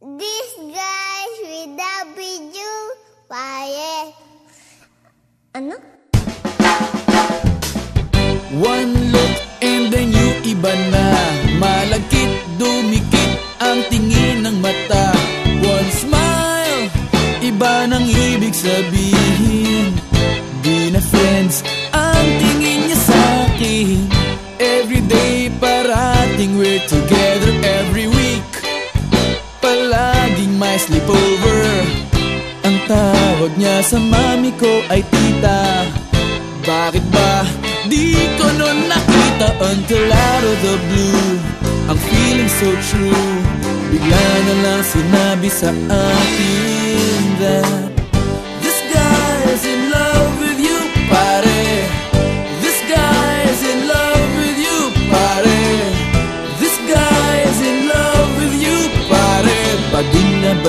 This guys with W, pare. Ano? One look and then you iba na Malagkit, dumikit ang tingin ng mata One smile, iba nang ibig sabihin Di na friends ang tingin niya sa akin Everyday parating we're together sleepover Ang tawag niya sa mami ko ay tita. Bakit ba di ko nun nakita until out of the blue? Ang feeling so true. Bigla na lang sinabi sa akin that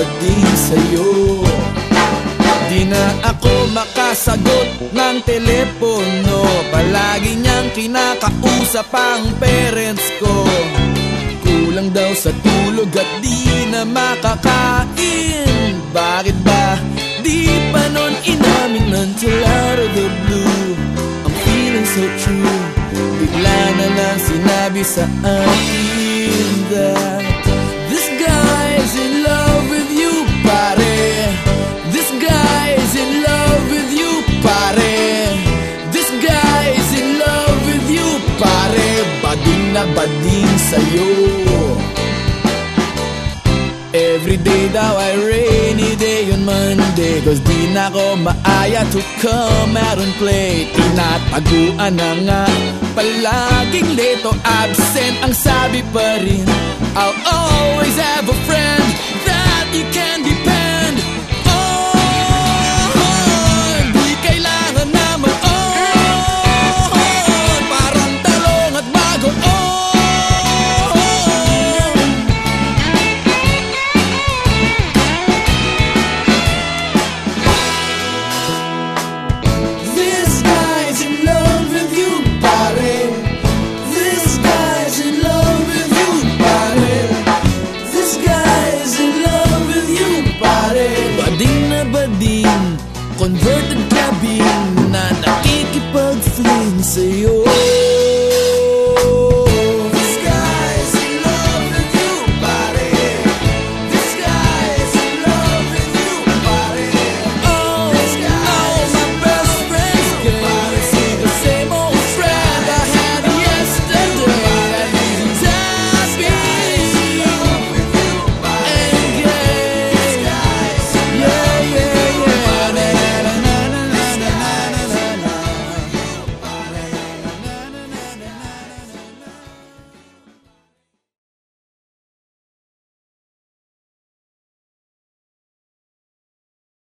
Na bading sa'yo. Di na ako makasagot ng telepono. Palagi niyang kinakausap ang parents ko. Kulang daw sa tulog at di na makakain. Bakit ba di pa nun inamin until out of blue? I'm feeling so true. Bigla na lang sinabi sa akin that na bading sa'yo Everyday daw ay rainy day on Monday Cause di na ko maaya to come out and play. Tinataguan na nga Palaging late absent Ang sabi pa rin. I'll always have a friend That you can depend sinasabing na nakikipag-fling sa'yo.